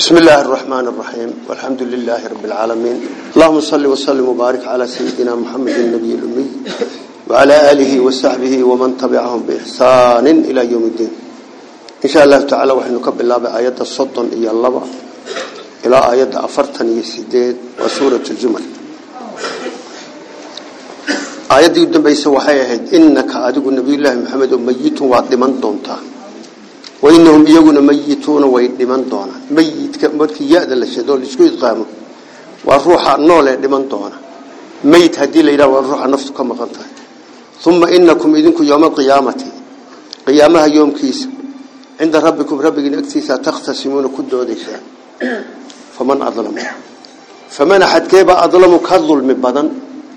بسم الله الرحمن الرحيم والحمد لله رب العالمين اللهم صل وسلم وبارك على سيدنا محمد النبي الأمي وعلى آله وصحبه ومن تبعهم بإحسان إلى يوم الدين إن شاء الله تعالى وحن نكبر الله بآيات الصد إيا اللبع إلى آيات أفرتن يسيدين وسورة الجمل آيات يدن بيسا وحيه إنك أدق النبي الله محمد ميت وعد من دونتان wainahum iyaguna mayituuna way dhiman doonaan mayidka markii ya-da la shado laisku idqaamo waa ruuxa noolee dhiman doona mayid haddii la yidhaha waa ruuxa naftu ka maqan tahay uma inakum idinku yowma qiyaamati qiyaamaha yoomkiisa cinda rabbikum rabbigiin agtiisa takhtasimuuna ku doodaysaan faman adlamu faman axadkeebaa adlamu ka dulmi badan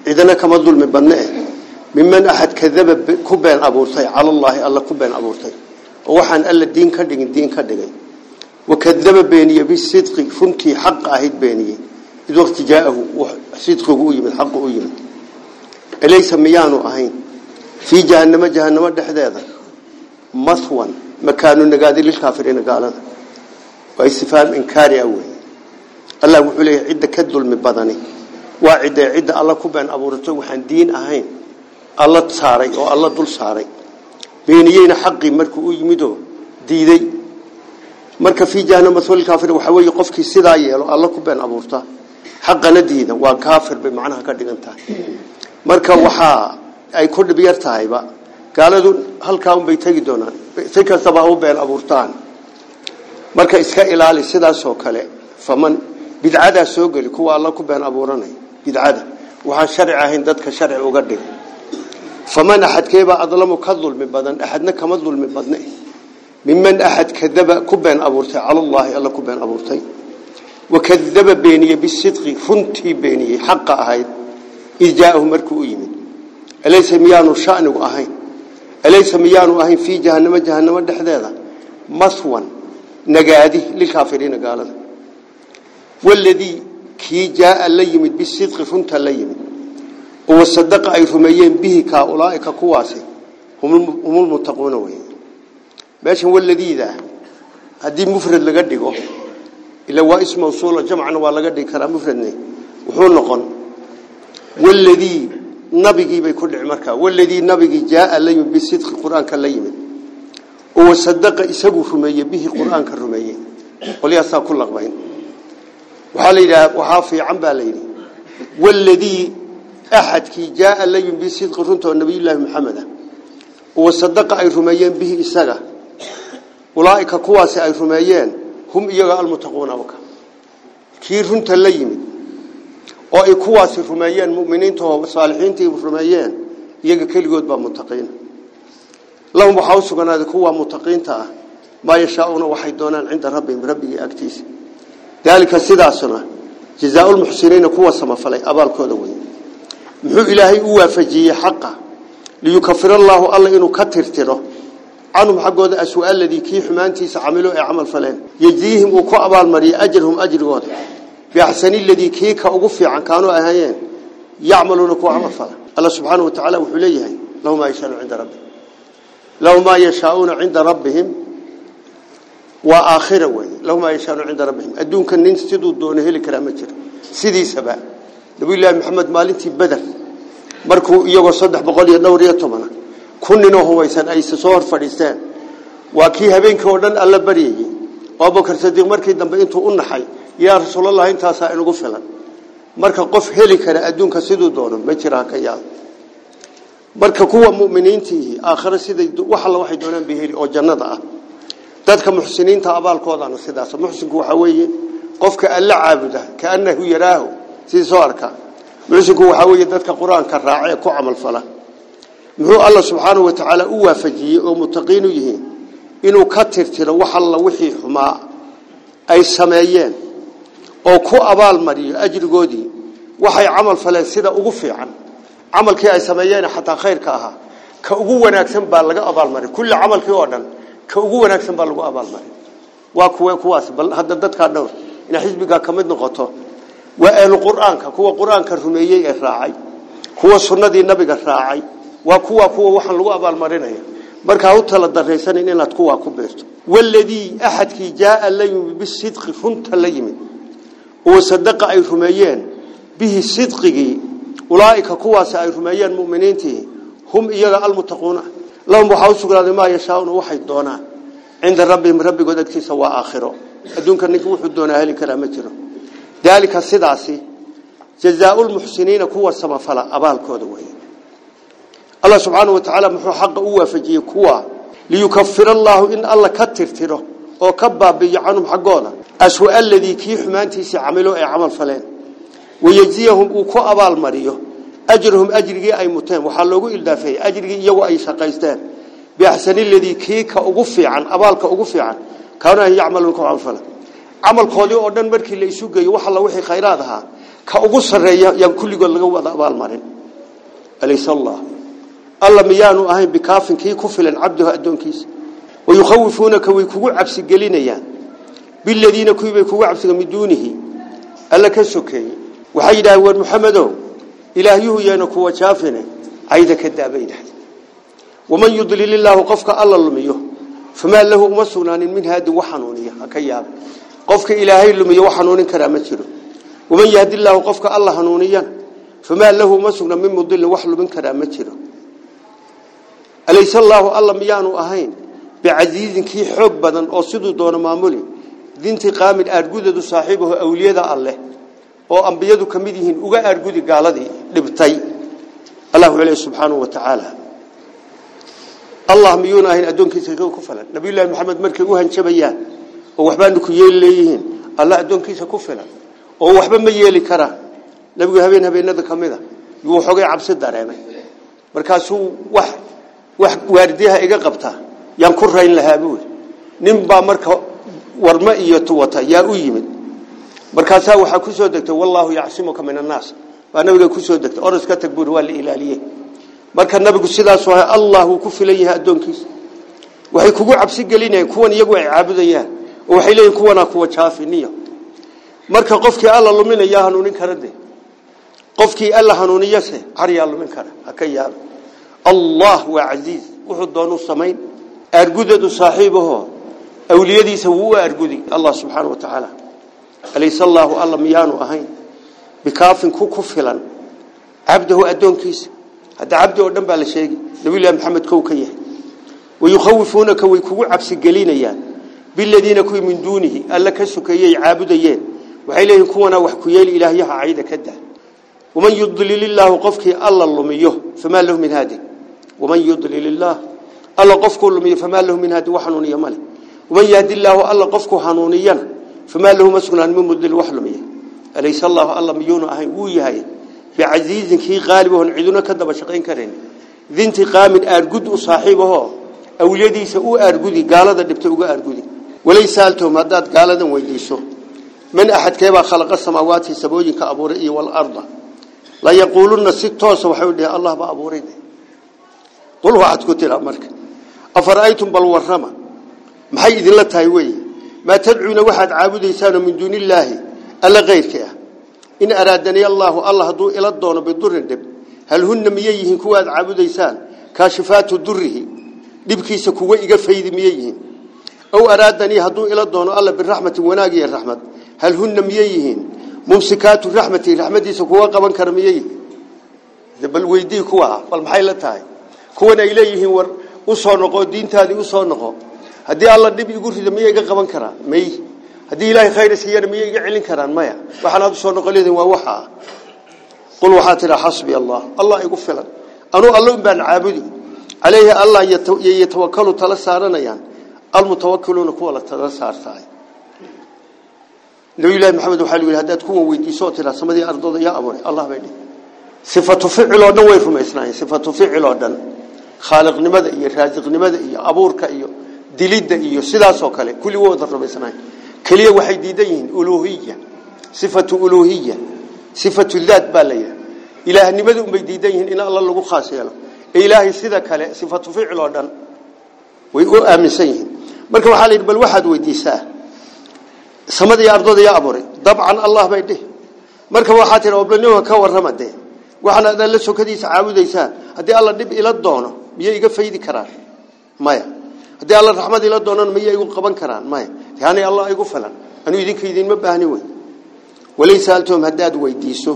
cidana kama dulmi badne eh miman axad kadaba ku been abuurtay cala allaahi alla ku oo waxaan alla diin ka dhigin diin ka dhigay wakadaba beeniye bisidqi runtii xaq ahayd beeniye id waqti jaa'ahu sidqigu u yimid xaqu u yimid alaysa miyaanu ahayn fii jahannamo jahannamo dhexdeeda mahwan makaanu nagaadi lilkaafiriina gaalada waa istifaam inkaari ah wey allah wuxuu leeyahay cidda ka dulmi badani waa cidda cidda alla ku been abuurato waxaan diin ahayn alla saaray oo alla dul saaray beeniyeyna xaqii markuu u yimidoo diiday marka fii jahanama saliaafir waxaa weeye qofkii sidaa yeelo alla ku been abuurta xaqana diida waa kaafir bay macnaha ka dhigan marka waxaa ay ku dhibyar tahayba gaaladu halkaa unbay tegi doonaan si kastaba u been abuurtaan marka iska ilaali sidaasoo kale faman bidcadaa soo geli kuwa alla ku been abuuranay bidcada waxaan sharci ahayn dadka sharci uga dhig faman axadkeebaa adlamu ka dulmi badan axadna kama dulmi badna miman axad kadaba ku been abuurtay calallaahi alla ku been abuurtay wakadaba beeniye bisidqi runtii beeniyey xaqa ahayd idjaahu markuu u yimid alaysa miyaanu shanigu ahayn alaysa miyaanu ahayn fii jahanamo jahanamo dhexdeeda mahwan nagaadi lilkaafiriina gaalada waladii kii jaaa la yimid oo sadaqa ay rumeeyeen bihi ka ulaaika kuwaasi humul muttaquuna way meeshan waladiida hadii mufrad laga dhigo ila waa ismu usul jamcna waa laga dhigi karaa mufradne wuxuu noqon waladi nabigi bay ku dhicin marka waladi nabigi jaa la yubbi sidq quraanka la yimid oo sadaqa isagu rumeeyay bihi quraanka rumeeyay qoliyasa ku laqbayn waxa la yiraahdaa waxa fiican baa la yiri waladi axadkii jaaa la yimid sidqi runta nabiyullaahi maxamed ah wa sadaqa ay rumeeyeen bihi isaga ulaaika kuwaasi ay rumeeyeen hum iyaga almutaquuna wka kii runta la yimid oo ay kuwaasi rumeeyeen muminiintaoo saalixiintii rumeeyeen iyaga keligood baa mutaqiina lahum waxaa u suganaaday kuwa mutaqiinta ah maa yashaauna waxay doonaan cinda rabbihim rabbigii agtiisa daalika sidaasuna jazaa-ulmuxsiniina kuwa samafalay abaalkooda weyn محو إلهي هو فجيه حقه ليكفر الله الله إنه كثر تره عنهم حق هذا السؤال الذي كيف ما أنتي سعملوا عمل فلان يجزيهم وقابع المري أجرهم أجر واضح في أحسن الذي كيك أوقف عن كانوا أهين يعملون قوة عمل فلان الله سبحانه وتعالى وحليه لو ما يشاءون عند ربهم لو ما يشاءون عند ربهم وآخره لو ما يشاءون عند ربهم أدون كن ننتظر دونه لكرامة سيدي سبأ nabiyullaahi maxamed maalintii beder markuu iyagoo saddex boqol iyo ay soo fadhiisteen waa kii oo dhan alla baryayey oo abubakar sadiiq markii dambe intuu u naxay yaa rasuulallah intaasaa inugu filan marka qof heli kara adduunka siduu doono ma jiraa ka yaal marka kuwa muminiintiihi aakhare siday wax alla waxay doonaan bay oo jannada ah dadka muxsiniinta abaalkoodana sidaas muxsinku waxaa weeye qofka alla caabuda kaannahu yaraahu sidii soo arka mucsiku waxaa weeye dadka qur-aanka raacee ku camalfala muxuu alla subxaanahu watacaala u waafajiyey oo u yihiin inuu ka tirtiro wax alla wixii xumaa ay sameeyeen oo ku abaalmariyo ajrigoodii waxay camal faleen sida ugu fiican camalkii ay sameeyeen xataa khayrka ahaa ka ugu wanaagsan baa laga abaalmarin kulli camalkii oo dhan ka ugu wanaagsan baa lagu abaalmarin waa kuwe kuwaas bal hadda dadkaa dhowr inay xisbigaa ka noqoto وأهل القرآن كوا قرآن كرمية الراعي هو سنة النبي الراعي وكوا كوا وحن لو أبى المرنة مركا هوتلا دريسان إن لا تكوا كبرت والذي أحد كي جاء لهم بالصدق فنت لهم وصدق أي رميان به صدقه أولئك كوا سأي رميان مؤمنين هم إيجا المتقون لهم بحوسوا قال ما يشاءون وحي الدونان عند ربهم ربي قد أكتسوا آخره أدونك أنك وحي الدونان هل كلامتنا ذلك سداسي جزاء المحسنين كوا سمفلا أبالكود وهي الله سبحانه وتعالى محو حق أوافجي كوا ليكفر الله إن الله أو وكبا بيعانهم حقونا أسوأ الذي كي حمانتيس عملوا أي عمل فلان ويجزيهم وكو أبال مريو أجرهم أجري أي متين وحلقوا إلدافي أجري يو أي سقيستان بأحسن الذي كي كأغفي عن أبالك أغفي عن كانوا يعملوا كو عمل فلين camalkoodii oo dhan markii la isu geeyo wax alla wixii khayraad ahaa ka ugu sareeya yaan kulligood laga wada abaal marin alaysa allah alla miyaanu ahayn bikaafinkii ku filan cabduhu addoonkiisa wayukhawifuunaka way kugu cabsigelinayaan biladiina kuwii bay kugu cabsiga min duunihi alla ka sokeeyey waxay yidhaaheen war maxamedow ilaahyuhu yeena kuwa jaafine cayda ka daabay yidhahde waman yudlil illaahu qofka lumiyo famaa lahu uma min haadin wa xanuuniya qofka ilaahay lumiyo wax hanuunin karaa ma jiro waman yahdi illaahu qofka alla hanuuniyan famaa lahu ma sugna min mudilin wax lumin karaa ma jiro alayse allaahu alla miyaanu ahayn bicasiizin kii xoog badan oo siduu doono maamuli dinti qaamid aadgudeedu saaxiibaho awliyada alleh oo ambiyadu ka mid yihiin uga aadgudi gaaladii dhibtay allah wuxuu leeyahay subxaanahu wa tacaala allah miyuuna ahayn addoonkiisa ku falan nabiyullaahi maxamed markay u hanjabayaan oo waxbaanu ku yeeli leeyihiin alla addoonkiisa ku filan oo waxba ma yeeli karaan nabigu habeen habeenada ka mida xogay cabsi dareemay markaasuu wax wax waardiyaha iga qabtaa yaan ku rayn lahaa buuri nin baa marka warma iyo tuwata yaa u yimid markaasaa waxaa ku soo degtay wallaahu yacsimuka min annaas baa nabiga ku soo degtay oros ka tag waa la ilaaliye marka nabigu sidaas allah ku filan yahay addoonkiisa waxay kugu cabsi gelinayeen kuwan iyagu ay caabudayaan waxay leeyihin kuwana kuwa jaafiniya marka qofkii alla luminaya hanuunin kara de qofkii alla hanuuniyase caryaa lumin kara haka yaalo allah waa casiiz wuxuu doonuu samayn aargudadu saaxiibaho awliyadiisa wuu u aargudi allah subxaana wa tacaala alayse allaahu alla miyaanu ahayn bikaafin ku ku filan cabdahu addoonkiisa hadda cabdi oo dhan baa la sheegi nabilahi maxamed kow ka yahay wayukhawifuunaka way kugu cabsigelinayaan بالذين كوي من دونه ألا كسكي عابدين وحي لهم كونا وحكي الإلهي عيدا كدا ومن يضلل الله قفك ألا اللميه فما له من هذه ومن يضلل الله ألا قفك اللميه فما له من هذه وحنوني مالي ومن يهد الله ألا قفك حنونيا فما له مسكنا من مدل وحلمي أليس الله ألا ميون أهين ويهي بعزيز كي غالبه عدونا كدا بشقين كرين ذي انتقام أرقد صاحبه أو الذي سأو أرقدي قال هذا دبت أرقدي ولي سالته مداد قال ذن ويليسو من أحد كيف خلق السماوات سبوجين كأبوري والأرض لا يقولون ستوس وحولي الله بأبوري قلوا أحد كتير أمرك أفرأيتم بالورمة محي ذلة تايوي ما تدعون واحد عابد إنسان من دون الله ألا غير كيه إن أرادني الله الله دو إلى الضون بالدر الدب هل هن ميهن كواد عابد إنسان كاشفات الدره دبكي سكوه إقفه ذي ميهن ow araadanii hadduu ila doono alla biraxmatin wanaag iyo raxmad hal hunna miyay yihiin mumsikaatu raxmati raxmadiisa kuwa qaban kara miyay yihiin bal weydii kuwa bal maxay la tahay kuwan ay leeyihiin war u soo noqo diintaadii u soo noqo haddii alla dhib igu rido miyay iga qaban karaan may haddii ilaahay khayr siiyana miyay iga celin karaan maya waxaan aad u soo noqon leedahin waa waxa ah qul waxaa tidhaa xasbi allah allah igu filan anuu alla un baan caabudi calayhi allah yatawakalu tala saaranayaan المتوكلون كوا لا تدسارتاي نبي الله محمد وحالي هداد كوا ويديسو تلا سمدي ارضود يا ابوري الله بيدي صفه فعل او دن ويفهم اسناي صفه فعل او دن خالق نمده iyo raasiq nimada iyo abuurka iyo dilida iyo sidaas oo kale kulli wada rubaysnaa kaliya waxay diidayin uluuhiyya sifatu uluuhiyya sifatu dhaat balaya ilaaha nimadu um bay diidayin in alla lagu khaas yeelo ilaahi sida kale sifatu ficil oo dhan way u aaminsan yihiin marka waxa la yiri bal waxaad weydiisaa samada iyo ardada yaa abuuray dabcan allah bay dhih marka waxa tir oblaniyo ka waramade waxaan aad la sokadiisa caawidaysaa hadii alla dib ila doono miyay iga faydi karaan maya hadii alla raxmad ila doonan miyay igu qaban karaan maya yaani allah igu falan anu idinka idin ma baahni way walaysa altum haddaad weydiiso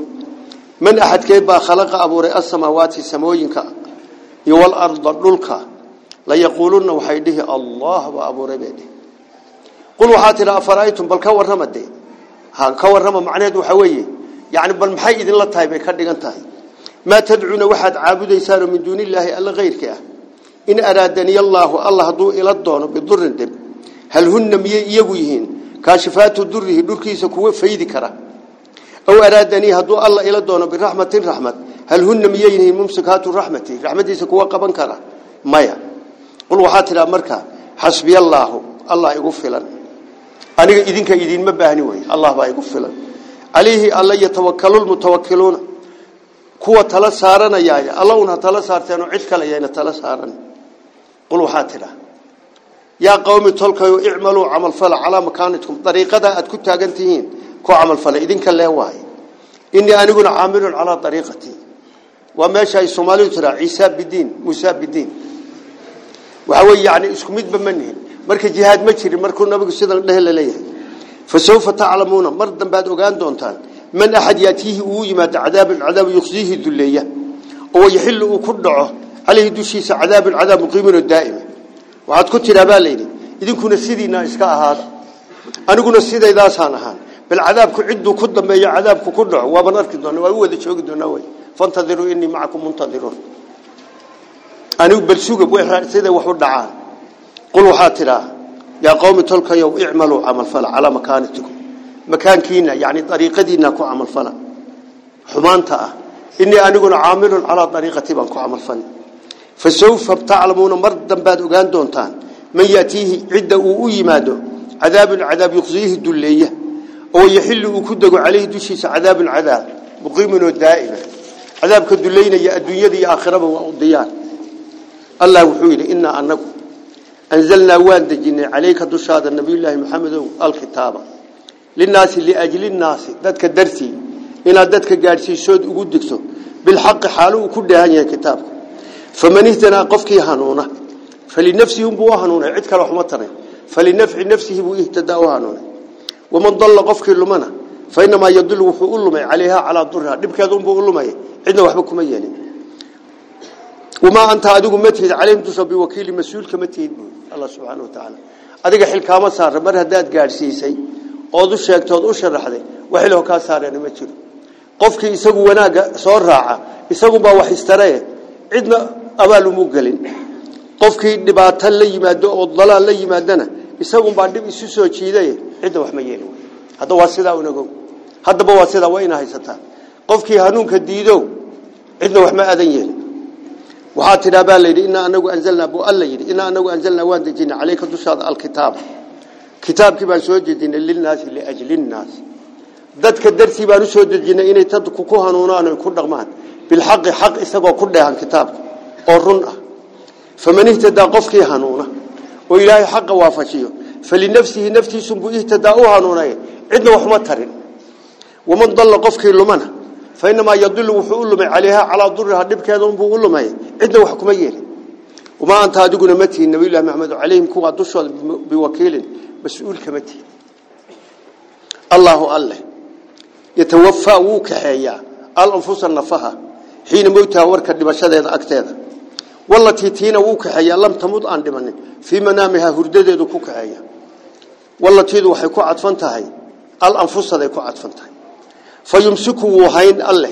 man ahad kayba khalaqa abuuray as-samawati samooyinka iyo wal arda dhulka la yaquuluna waxay dhihi allah wa abu rabbi qul waxaatira afaraytum bal ka waramade ha ka warama macneed waxa weeye yaani bal maxay idin la tahay bay ka dhigan tahay ma tad'una waxaad caabudaysaan min duuni illaahi alla geyrka ah in araadani allah allah duu ila doono bidurin dib hal hunna miyay iyagu yihiin kaashifaatu durrihi dhulkiisa kuwa faydi kara aw araadani haduu alla ila doono bi rahmatin rahmat hal hunna miyay yihiin mumsikaatu rahmati rahmadiisa kuwa qaban kara maya qul waxaad tidhaa markaa xasbiy allaahu allah igu filan aniga idinka idinma baahni wey allah baa igu filan calayhi alla yatawakkalulmutawakkiluuna kuwa tala saaranayaay alla una tala saarteeno cid kale yayna tala saaran qul waxaad tidhaa yaa qawmi tolkayo icmaluu camalfala calaa makaanitkum dariiqadaa aad ku taagan tihiin ku camalfala idinka lee waaye inii aniguna caamilun calaa ariiqatii waa meesha ay soomaalidu tiraa bidin bidiin muusa وحوي يعني اسكو ميد بمنه marka jihaad ma jirin markuu nabigu sidan dhahay la leeyahay fa sawfa ta'lamuna mar dambaad ogaan doontaan man ahad yatihi u yimaado cadaab cadaab yuxsihi dulayya oo yihil uu ku dhaco alayhi dushisa cadaab cadaab muqimin daaima waxaad ku tiraabaa leeyni idinkuna sidiina iska ahaad aniguna sidaydaas aan ahaan bal ku ciduu ku dambeeyo cadaabku ku ku dhaco waa arki doonaa waa wada joogi doonaa way fantadiru inni ma'akum muntadirun anigu balsugab way raacsada wax u qul waxaa tidhaa yaa qawmi tolkayow icmaluu camalfala calaa makaanitikum makaankiina yani ariiqadiina ku camalfala xumaanta ah inii aniguna caamilun calaa ariiqati baan ku camalfalay fa sawfa taclamuuna mar dambaad ogaan doontaan man yatiihi cidda uu u yimaado cadaabun cadaab yuqsiihi dulleeya oo yaxilu ku dego caleyhi dushiisa cadaabun cadaab muqiiminoo daa'ima cadaabka dullaynaya adduunyada iyo aakhiraba waa udiyaan allah wuxuu yidhi innaa anagu anzalnaa waan dejinay calayka dushaada nabiyulaahi maxamedow alkitaaba linaasi liajlinaasi dadka dartii inaad dadka gaadhsiisood ugu digto bilxaqi xaalu uu ku dhaahan yahay kitaabka faman ihtanaa qofkii hanuuna falinafsihi unbuu u hanuunay cid kale waxuma tanay falinafci nafsihi buu ihtadaa u hanuunay waman dalla qofkii lumana fa inamaa yadilu wuxuu u lumay calayha calaa yeelin wamaa anta adigu ma tihid calayhim dusha biwakiili mas-uulka ma tihid buui alla subxaana wa tacaala adiga xilkaama saara mar haddaad gaadhsiisay ood u sheegtood u sharaxday wax ilho kaa saareen ma jiro qofkii isagu wanaagga soo raaca isagunbaa wax istare cidna abaal umu gelin qofkii dhibaato la yimaado oo dalaal la yimaadana isagunbaa dhib isu soo jiiday cidna wax ma yeeli hadda waa sidaa unago haddaba waa sidaa waa inaa haysataa qofkii hanuunka waxaa tidhaa baa layidhi inaa anagu anzalnaa buu alla yidhi inaa anagu anzalnaa waan dejina caleyka dushaada alkitaaba kitaabkii baan soo dejinay lilnaasi liajlinnaasi dadka dartii baan usoo dejinay inay dadku ku hanuunaan ku dhaqmaan bilxaqi xaq isagoo ku dheehan kitaabka oo run ah faman ihtadaa qofkii hanuuna oo ilaahay xaqa waafajiyo falinafsihi naftiisunbuu ihtadaa u hanuunay cidna waxuma tarin waman dalla qofkii lumana fa inamaa yadilu wuxuu lumay calayhaa calaa duriha dhibkeeda unbuu lumay عدنا وحكم يلي وما أنت هادقنا متي النبي الله محمد عليهم كوا دشوا بوكيل مسؤول كمتي الله الله يتوفى وكحيا الأنفس النفها حين موتها ورك الدمشة أكتاذا والله تيتينا وكحيا لم تموت عن دمني في منامها هردده كحيا والله تيدو حكوا عطفنتها الأنفس هذا كوا عطفنتها فيمسكوا هين الله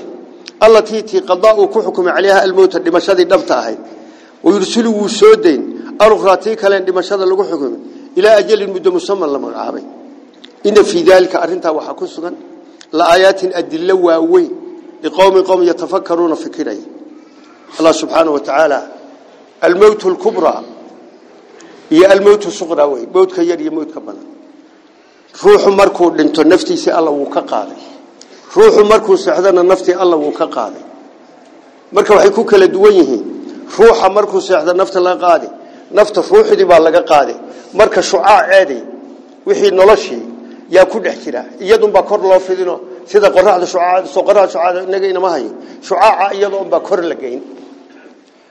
allatii tii qadaa uu ku xukumay calayha almowta dhimashadii dhabta ahayd wayursilu wuu soo dayn alukhraa tii kaleen dhimashada lagu xukumay ilaa ajalin muddo musaman la magacaabay ina fii daalika arrintaa waxaa ku sugan laayaatin adillo waaweyn liqowmin qowm yatafakaruuna fikiraya allah subxaana wa tacaala almowtu lkubraa iyo almowtu suqraa wey mowdka yar iyo mowdka badan ruuxu markuu dhinto naftiisii alla wuu ka qaaday ruuxu markuu sexdana naftii alla uu ka qaaday marka waxay ku kala duwan yihiin ruuxa markuu seexda nafta laga qaadi nafta ruuxdii baa laga qaadi marka shucaac ceeday wixii noloshii yaa ku dhex jira iyadunbaa kor loo fidino sida qoraxda shucaacada qoraxda shucaacada inaga inama hayo shucaaca iyadoon baa kor la geyn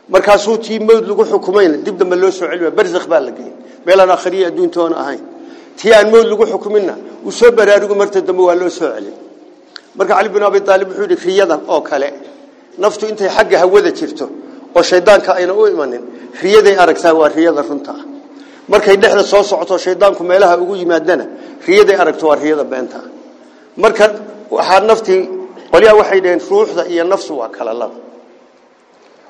markaasuu tii lagu xukumayn dib dambe loo soo celiyo barzakh baa la geyn meelaan aakhiriye ahayn tii aan mawd lagu xukuminna uu soo baraarugu marta dambe waa loo soo celin marka cali bin abi aalib wuxuu yidhi riyadan oo kale naftu intay xagga hawada jirto oo shaydaanka ayna u imanin riyaday aragtaa waa riyada runta ah markay dhexda soo socoto shaydaanku meelaha ugu yimaadana riyaday aragto waa riyada beenta ah. marka waxaa naftii qolyaha waxay dhaheen ruuxda iyo naftu waa kala laba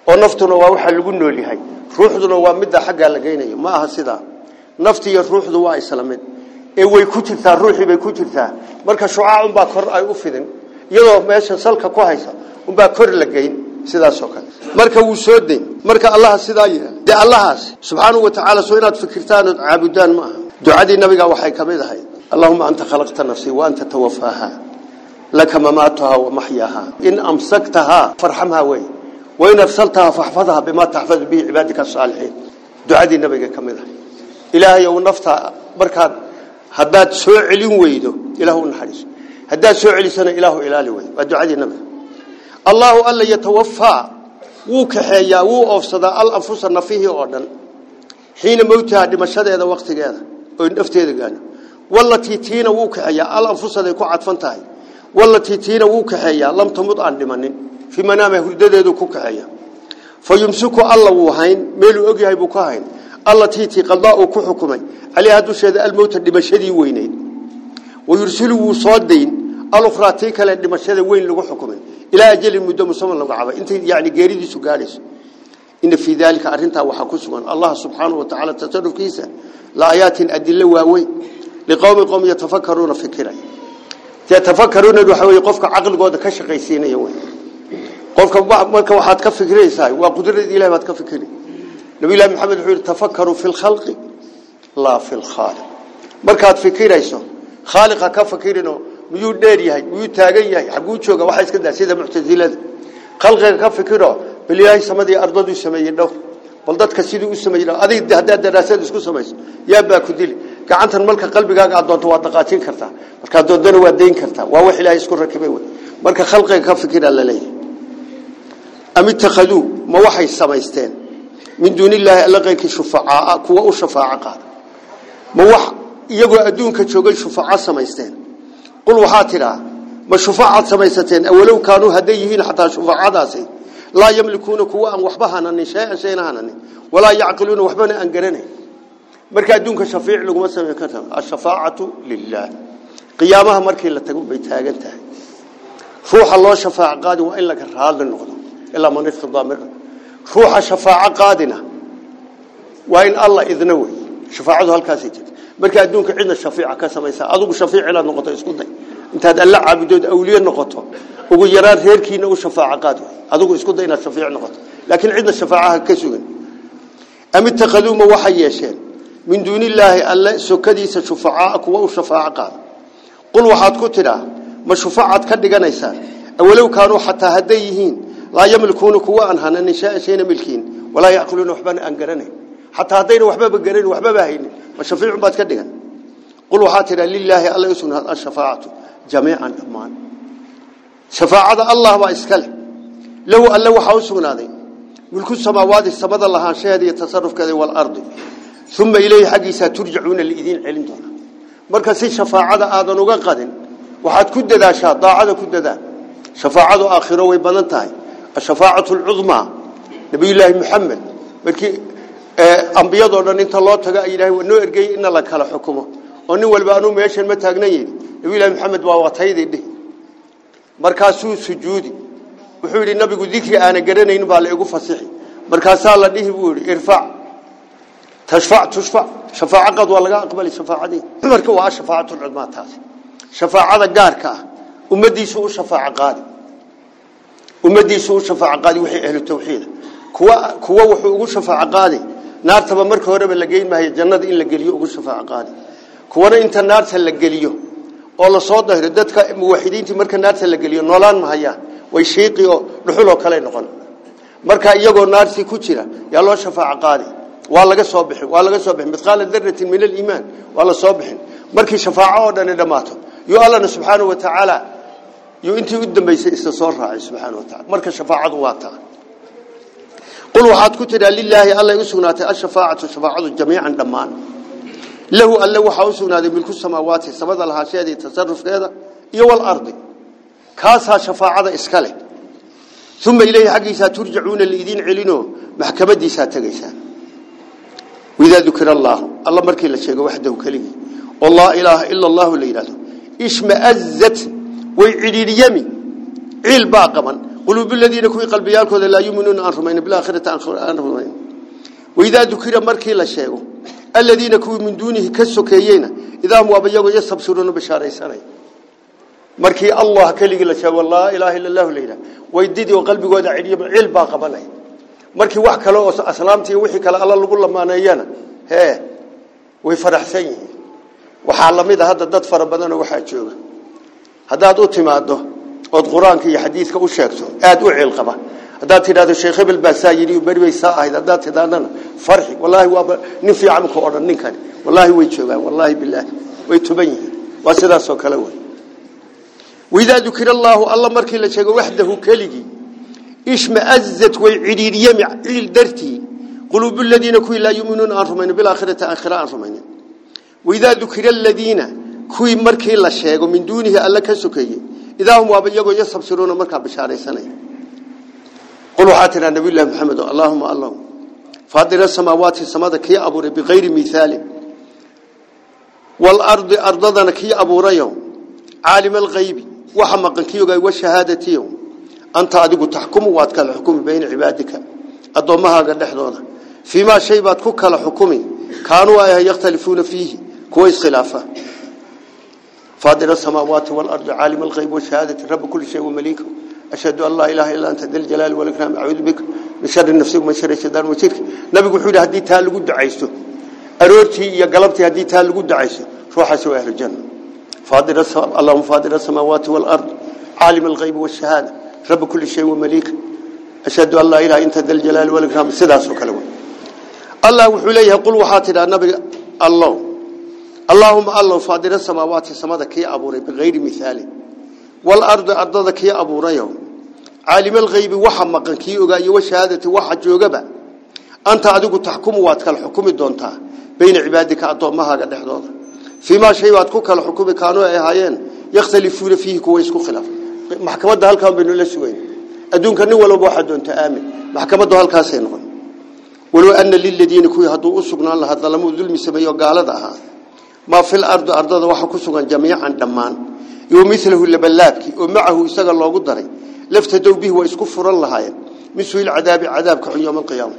oo naftuna waa waxa lagu nool yahay ruuxduna waa midda xaggaa la ma aha sidaa nafti iyo ruuxdu waa isla ee way ku jirtaa ruuxii bay ku jirtaa marka shucaacunbaa kor ay u fidin iyadoo meesha salka ku haysa unbaa kor la geyn sidaasoo kale marka wuu soo deyn marka allaha sidaa yeela dee allahaas subxaanau watacaala soo inaad fikirtaan ood caabudaan ma aha ducadii nabiga waxay ka mid ahayd allahuma anta khalaqta nafsii waanta tawafaaha laka mamaatuhaa wamaxyaahaa in amsaktahaa farxamhaa wey wain afsaltahaa faxfadhaa bimaa taxfadu bihi cibaadika asaalixiin ducadii nabiga ka mid ahay ilaahay ou nafta markaad haddaad soo celin weydo ilah u naxariiso هذا سوء لسنا إله إلهي وي ودعاء النبي الله ألا يتوفى وكحيا وأفسد الأنفس النفيه أردن حين موتها دمشهد هذا وقت هذا ونفتي هذا قال والتي تينا وكحيا الأنفس هذا يكون عطفنتها والتي تينا وكحيا لم تمض عن دمنين في منامه دده كحيا فيمسك الله وهين ميلو أجهي بكهين الله تيتي قضاء كحكمي عليها دوشة الموت دمشهدي وينين ويرسله صادين الأخرى تيكل أن مشهد وين لغو حكمه إلى أجل المدة مسمى لغو عبا أنت يعني قريدي سجالس إن في ذلك أرنتها وحكسوا الله سبحانه وتعالى تترف كيسا لآيات أدلة واوي لقوم قوم يتفكرون فكرة يتفكرون الوحوي قفك عقل قوة كشقيسين يوي قفك مالك وحاد كفكريسا وقدرة إله ما تكفكري نبي الله محمد حول تفكروا في الخلق لا في الخالق مركات فكريسا خالقك كفكرينه miyuu dheer yahay miyuu taagan yahay xaguu jooga waxa iska daa sida muctasilada khalqiga ka fikiro bal samadii ardadu sameeyay dhowr bal dadka sidii u sameeyay adig haddaad daraasad isku samayso yaa baa ku dili gacantan malka qalbigaaga aad doonto waad dhaqaajin kartaa markaad doontana waad dayn kartaa waa wax ilaahay isku rakibay wey marka khalqiga ka fikira la leeyahay am ittakhaduu ma waxay samaysteen min duunillaahi alla qayrkii shufacaa kuwa u shafaaco qaada ma wax iyagoo adduunka joogay shufaaco samaysteen qul waxaa tidhaa ma shufaacad samaysateen awalow kaanuu hadday yihiin xataa shufaacadaasi laa yamlikuuna kuwa aan waxba hananin shay-an shayna hananin walaa yacqiluuna waxbana aan garanayn marka adduunka shafiic laguma samayn karta ashafaacatu lilaah qiyaamaha markii la tago bay taagan tahay ruuxa loo shafaac qaadi waa in laga raadli noqdo ilaa man irtidaa mi ruuxa shafaaco qaadina waa in allah idna wey shafaacadu halkaasay jirta marka adduunka cidna shafiica ka samaysa adigu shafiic inaad noqoto isku day intaad alla caabudood awliye noqoto ugu yaraan reerkiina u shafaaca qaad adigu isku day inaad shafiic noqoto laakiin cidna shafaacaha ka sugan am ittakhaduu ma waxay yeesheen min duunillaahi alle sokadiisa shufacaa kuwa u shafaaca qaada qul waxaad ku tidhaa ma shufacad ka dhiganaysaan awalow kaanuu xataa hadday yihiin laa yamlikuuna kuwa aan hananin shaa-a shayna milkiin walaa yacqiluuna waxbaan aan garanayn حتى وحبا وحباب وحبا وحباب هيني شفيع بعد كده قل وحاتنا لله الله يسون الشفاعة جميعا أمان شفاعة الله وإسكال لو الله وحوسون هذه ملك السماوات السمد الله شهد يتصرف كذا والأرض ثم إليه حديث ترجعون لإذين علم مركز شفاعة آدن وقادن وحد كد ذا شاء ضاعد كد ذا شفاعة آخرة ويبنتها الشفاعة العظمى نبي الله محمد مركز ambiyadoo dhan inta loo tago ay ilaahay noo ergay in la kala xukumo oo nin walba aanu meeshan ma taagnayn nabi ilaahay maxamed waa wataydii dhih markaasuu sujuudi wuxuu yiri nabigu dhikri aan garanayn baa la igu fasixi markaasaa la dhihi buu yiri irfa tashfa' tashfa' shafaa'a qad waa laga aqbali shafaacadii marka waa shafaacatu cudma taas shafaacada gaarka ah ummadiisu u shafaaca qaadi ummadiisu u shafaaca qaadi wixii ahlu tawxiid kuwa kuwa wuxuu ugu shafaaca qaadi naartaba marka horeba la geyn maayo jannada in la geliyo ugu shafaac qaadi kuwana inta naarta la geliyo oo la soo dahiro dadka muwaxidiintii marka naarta la geliyo noolaan mahayaan way shiiqi oo dhuxul oo kale noqon marka iyagoo naartii ku jira yaa loo shafaac qaadi waa laga soo bixin waa laga soo bixin midqaala darratin min al-iiman waa la soo bixin markii shafaaco oo dhan dhamaato yu allana subxaanahu wa tacaala yu intii u dambaysay isa soo raacay subxaanahu wa tacaala marka shafaacadu waa taa قل وحد كتر لله الله يسوناته الشفاعة شفاعة جميعا دمان له الله وحا يسوناته ملك السماوات سبد الهاشية تصرف هذا يو الأرض كاسها شفاعة إسكاله ثم إليه حقيسا ترجعون الذين علنوا محكمة ديسا تقيسا وإذا ذكر الله الله مركي لشيء وحده كلمه والله إله إلا الله ليلاته إشمأزت ويعيد اليمي علبا قمن قلوب الذين كوي قلبيالكود لا يؤمنون ان رمين بالاخره ان رمين واذا ذكر مركي لا شيغو الذين كوي من دونه كسكيينا اذا مو ابيغو يسبسرون بشاريسناي markii allah kaliya la sheego la ilaaha illa allah leeyda waydidi oo qalbigooda ciriib cil baa qabanay markii wax kale oo aslaamtii wixii kale alla lagu lamaanayana he way faraxsan yihiin waxa lamid ah hadda dad fara badan oo waxa jooga hadaad u timaado ood qur-aanka iyo xadiidka u sheegto aada u cilqaba haddaad tidhahdo sheekh hebel baa saa yidhi beri bay saa ahayd haddaad tidhahdana farxi wallaahi waaba nin fiican ka odhan ninkani wallaahi way joogaan wallaahi bilaahi way tuban yihiin waa sidaasoo kale wey waidaa dukira allaahu alla markii la sheego waxdahu keligii ishmaazad way cidhiidhiyemi ciil dartii quluubu ladiina kuwii laa yuminuuna aan rumaynin bilaakhirati aakhira aan rumaynin waidaa dukira aladiina kuwii markii la sheego min duunihi alla ka sokeeye إذا هم وابيقوا يستبصرون مركب بشارة سنة قلوا حاتنا نبي الله محمد اللهم اللهم فاضل السماوات السماء كي أبوري بغير مثال والأرض أرضنا كي أبوري عالم الغيب وحمق كي كيوغا وشهادتي أنت أدق تحكم واتك الحكم بين عبادك أدومها قد نحضونا فيما شيء باتكوك الحكم كانوا يختلفون فيه كويس خلافه فاضل السماوات والأرض عالم الغيب والشهادة رب كل شيء ومليكه أشهد أن لا إله إلا أنت ذي الجلال والإكرام أعوذ بك من شر النفس ومن شر الشيطان وشرك نبي قحول هدي تال قد عيسو أرورتي يا قلبتي هدي تال قد عيسو روح سوى أهل الجنة فاضل السماوات اللهم فاضل السماوات والأرض عالم الغيب والشهادة رب كل شيء ومليك أشهد أن لا إله أنت ذي الجلال والإكرام سداسك لو الله وحوليها قل وحاتنا نبي الله اللهم الله فاضل السماوات السماء كي أبوري بغير مثال والأرض أرض كي أبوريه عالم الغيب وحما كي أغاية وشهادة وحج يغبا أنت أدوك تحكم واتك الحكم الدونتا بين عبادك أدومها قد أحضر فيما شيء واتكوك الحكم كانوا إيهايين يختلفون فيه كويسكو خلاف محكمة ده هل كان بينه لسوين أدونك نولو بواحد دونت آمن محكمة ده هل كان ولو أن للذين كوي هدو أسقنا الله هذا لمو ذلم سميه قال هذا ما في الأرض أرضه وحا كسوغان جميعا دمان ومثله لبلابكي ومعه إساغا الله داري لفتدوا به ويسكفر الله هاي مسوي العذاب عذاب كحن يوم القيامة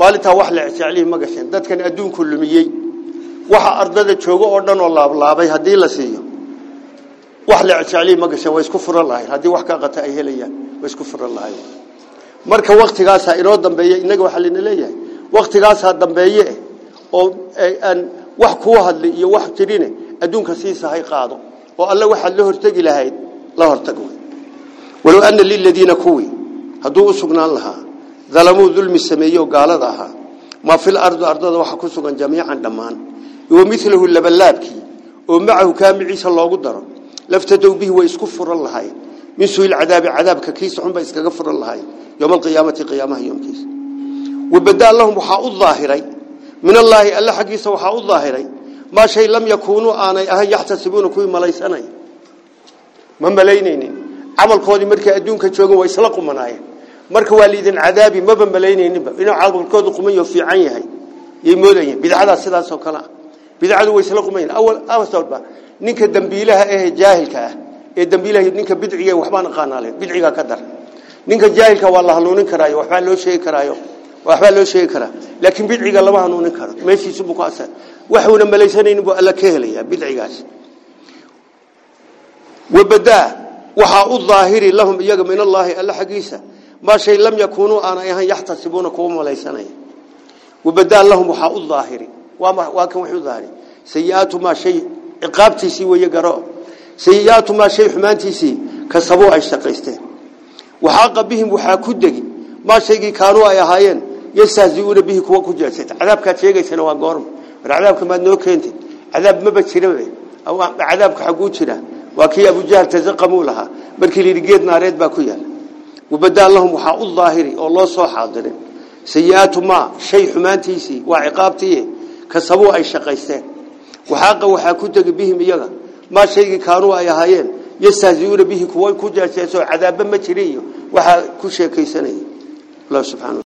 بالتها وحلا عليه مقشين ده كان أدون كل ميجي وح أرض أرضه جوغو أردن والله الله بي هدي لسيه وحلا عليه مقشين ويسكفر الله هدي وحكا غتا أيهليا ويسكفر الله هاي مرك وقت ha إرادة بيجي نجوا حلين ليه وقت waqtigaas دم بيجي أو أن wax kuwa hadli iyo wax jirine adduunka sii sahay qaado oo alla waxaad la hortegi lahayd la hortag walow ana liladiina kuwii hadduu u sugnaan lahaa dalamuu dulmi sameeyeoo gaalada ahaa maa fil ardi ardada waxa ku sugan jamiican dhammaan wa milahu labalaabkii oo macahu kaamiciisa loogu daro laftadow bihi way isku furan lahayn min suuilcadaabi cadaabka kiisa xunbay iskaga furan lahayn yowmaalqiyaamati qiyaamaha yoomkiisa wabadaallahum waxaa u daahiray min allaahi alle xaggiisa waxaa u daahiray maa shay lam yakuunuu aanay ahayn yaxtasibuuna kuwii malaysanay ma malaynaynin camalkoodii markay adduunka joogeen waa isla qumanaayeen marka waa liidin cadaabi maba malaynayninba inuu camalkoodu qumanyo fiican yahay yay moodayeen bidcadaa sidaasoo kale ah bidcadu way isla qumayn awalba ninka dambiilaha ahe jaahilka ah ee dambiilaha ninka bidciga waxbaan aqaanaale bidciga ka dar ninka jaahilka waa la haluunin karaayo waxbaa loo waxba loo sheegi kara laakiin bidciga lama hanuunin karo meeshiisu buu ku asal waxuna malaysaneen buu alla ka helaya bidcigaas wabadaa waxa u dhaahiri lahum iyaga min allah alla xaqiisa ma shay lam yakunu ana ayahan yahtasibuna kuwa malaysanaya wabadaa lahum waxa u dhaahiri waa waa kan wuxuu dhaahiri sayyaatu ma shay iqaabtiisi way garo sayyaatu ma shay xumaantiisi kasaboo ay shaqaysteen waxa qabihim waxa ku degi ma shaygii kaanu ay ahaayeen يستهزئون به كوا كجلسات عذاب كاتشيغيسنا وا غورم عذاب كما نو كنتي عذاب ما بجيره او عذاب حقو جيره واكي ابو جهل تزقموا لها بركي لي ريد ناريد با وبدا لهم وحا الظاهري او لو سو سيئات ما شيء حمانتيسي وعقابتي كسبوا اي شقيستين وحاقه وحا كنت بهم يغا ما شيء كانوا اي هايين يستهزئون به كوا كجلسات عذاب ما جيريو وحا كشيكيسنيه الله سبحانه